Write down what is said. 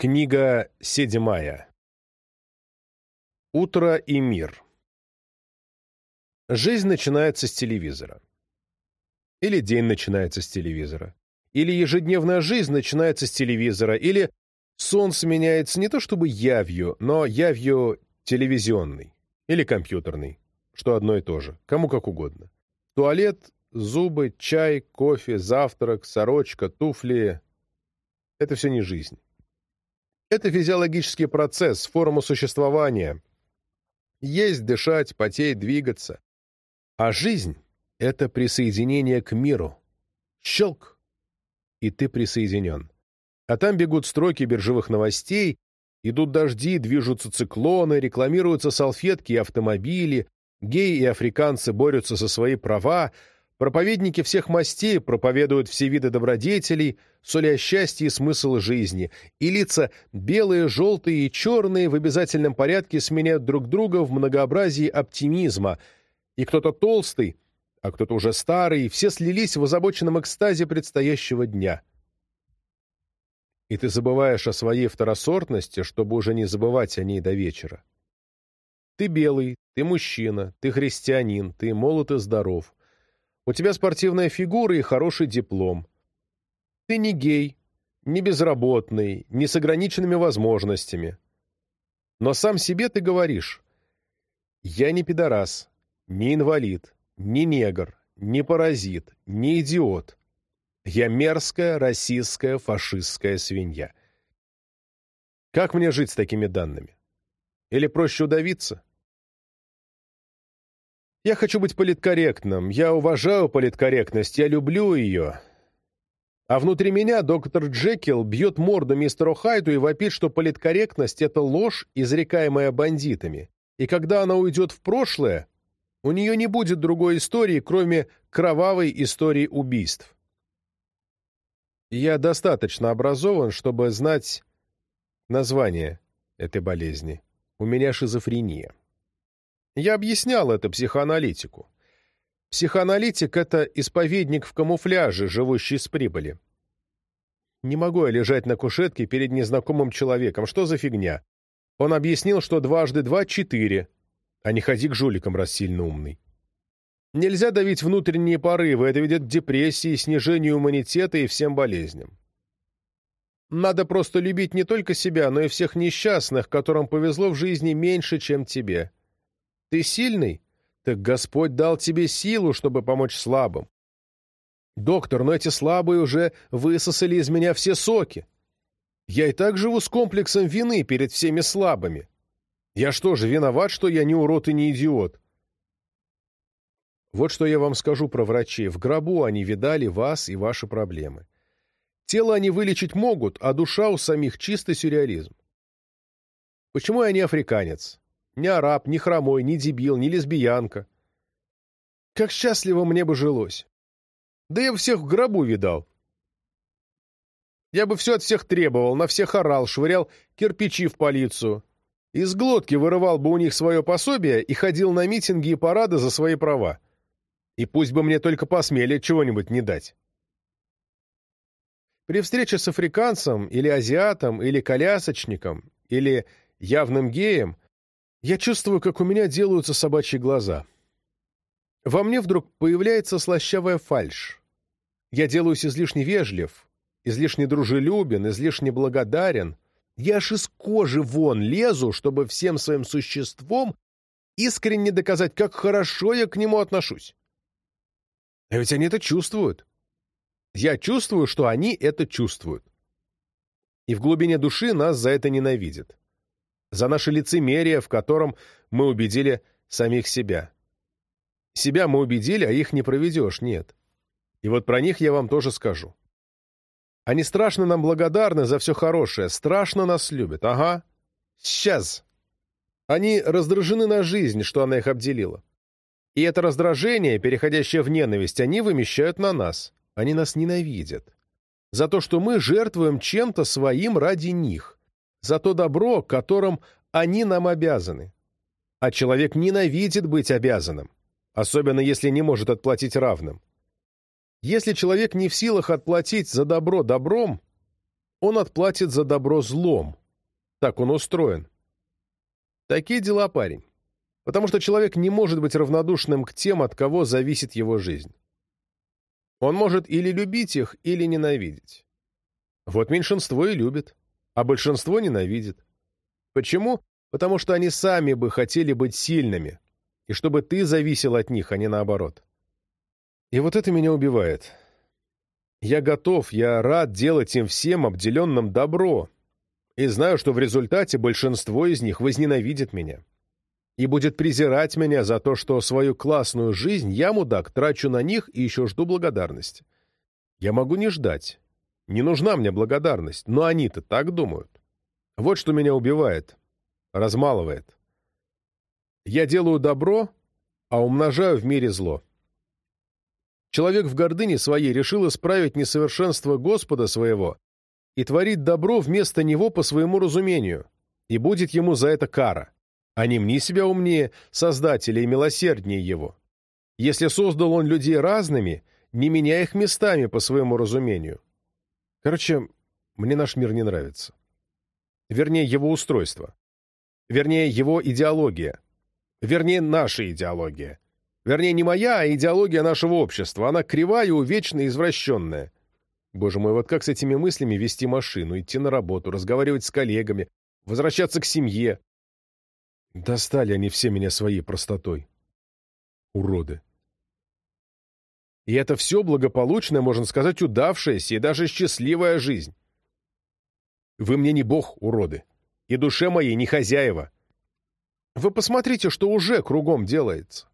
Книга седьмая. Утро и мир. Жизнь начинается с телевизора. Или день начинается с телевизора. Или ежедневная жизнь начинается с телевизора. Или сон сменяется не то чтобы явью, но явью телевизионной. Или компьютерной. Что одно и то же. Кому как угодно. Туалет, зубы, чай, кофе, завтрак, сорочка, туфли — это все не жизнь. Это физиологический процесс, форма существования. Есть, дышать, потеть, двигаться. А жизнь — это присоединение к миру. Щелк! И ты присоединен. А там бегут строки биржевых новостей, идут дожди, движутся циклоны, рекламируются салфетки и автомобили, геи и африканцы борются за свои права, Проповедники всех мастей проповедуют все виды добродетелей, соли о счастье и смысл жизни, и лица белые, желтые и черные в обязательном порядке сменяют друг друга в многообразии оптимизма, и кто-то толстый, а кто-то уже старый, все слились в озабоченном экстазе предстоящего дня. И ты забываешь о своей второсортности, чтобы уже не забывать о ней до вечера. Ты белый, ты мужчина, ты христианин, ты молод и здоров. У тебя спортивная фигура и хороший диплом. Ты не гей, не безработный, не с ограниченными возможностями. Но сам себе ты говоришь, я не пидорас, не инвалид, не негр, не паразит, не идиот. Я мерзкая, расистская, фашистская свинья. Как мне жить с такими данными? Или проще удавиться? Я хочу быть политкорректным, я уважаю политкорректность, я люблю ее. А внутри меня доктор Джекил бьет морду мистеру Хайту и вопит, что политкорректность — это ложь, изрекаемая бандитами. И когда она уйдет в прошлое, у нее не будет другой истории, кроме кровавой истории убийств. Я достаточно образован, чтобы знать название этой болезни. У меня шизофрения. Я объяснял это психоаналитику. Психоаналитик — это исповедник в камуфляже, живущий с прибыли. Не могу я лежать на кушетке перед незнакомым человеком. Что за фигня? Он объяснил, что дважды два — четыре, а не ходи к жуликам, раз сильно умный. Нельзя давить внутренние порывы, это ведет к депрессии, снижению иммунитета и всем болезням. Надо просто любить не только себя, но и всех несчастных, которым повезло в жизни меньше, чем тебе. Ты сильный? Так Господь дал тебе силу, чтобы помочь слабым. Доктор, но эти слабые уже высосали из меня все соки. Я и так живу с комплексом вины перед всеми слабыми. Я что же, виноват, что я не урод и не идиот? Вот что я вам скажу про врачей. В гробу они видали вас и ваши проблемы. Тело они вылечить могут, а душа у самих чистый сюрреализм. Почему я не африканец? Ни араб, ни хромой, ни дебил, ни лесбиянка. Как счастливо мне бы жилось. Да я всех в гробу видал. Я бы все от всех требовал, на всех орал, швырял кирпичи в полицию. Из глотки вырывал бы у них свое пособие и ходил на митинги и парады за свои права. И пусть бы мне только посмели чего-нибудь не дать. При встрече с африканцем или азиатом или колясочником или явным геем я чувствую, как у меня делаются собачьи глаза. Во мне вдруг появляется слащавая фальшь. Я делаюсь излишне вежлив, излишне дружелюбен, излишне благодарен. Я аж из кожи вон лезу, чтобы всем своим существом искренне доказать, как хорошо я к нему отношусь. А ведь они это чувствуют. Я чувствую, что они это чувствуют. И в глубине души нас за это ненавидят за наше лицемерие, в котором мы убедили самих себя. Себя мы убедили, а их не проведешь, нет. И вот про них я вам тоже скажу. Они страшно нам благодарны за все хорошее, страшно нас любят, ага. Сейчас. Они раздражены на жизнь, что она их обделила. И это раздражение, переходящее в ненависть, они вымещают на нас. Они нас ненавидят. За то, что мы жертвуем чем-то своим ради них за то добро, которым они нам обязаны. А человек ненавидит быть обязанным, особенно если не может отплатить равным. Если человек не в силах отплатить за добро добром, он отплатит за добро злом. Так он устроен. Такие дела, парень. Потому что человек не может быть равнодушным к тем, от кого зависит его жизнь. Он может или любить их, или ненавидеть. Вот меньшинство и любит, а большинство ненавидит. Почему? Потому что они сами бы хотели быть сильными, и чтобы ты зависел от них, а не наоборот. И вот это меня убивает. Я готов, я рад делать им всем, обделенным, добро, и знаю, что в результате большинство из них возненавидит меня и будет презирать меня за то, что свою классную жизнь я, мудак, трачу на них и еще жду благодарности. Я могу не ждать. Не нужна мне благодарность, но они-то так думают. Вот что меня убивает, размалывает. Я делаю добро, а умножаю в мире зло. Человек в гордыне своей решил исправить несовершенство Господа своего и творит добро вместо него по своему разумению, и будет ему за это кара а не мни себя умнее Создателя и милосерднее Его. Если создал Он людей разными, не меняй их местами по своему разумению. Короче, мне наш мир не нравится. Вернее, его устройство. Вернее, его идеология. Вернее, наша идеология. Вернее, не моя, а идеология нашего общества. Она кривая, увечная, извращенная. Боже мой, вот как с этими мыслями вести машину, идти на работу, разговаривать с коллегами, возвращаться к семье? Достали они все меня своей простотой. Уроды. И это все благополучная, можно сказать, удавшаяся и даже счастливая жизнь. Вы мне не бог, уроды, и душе моей не хозяева. Вы посмотрите, что уже кругом делается.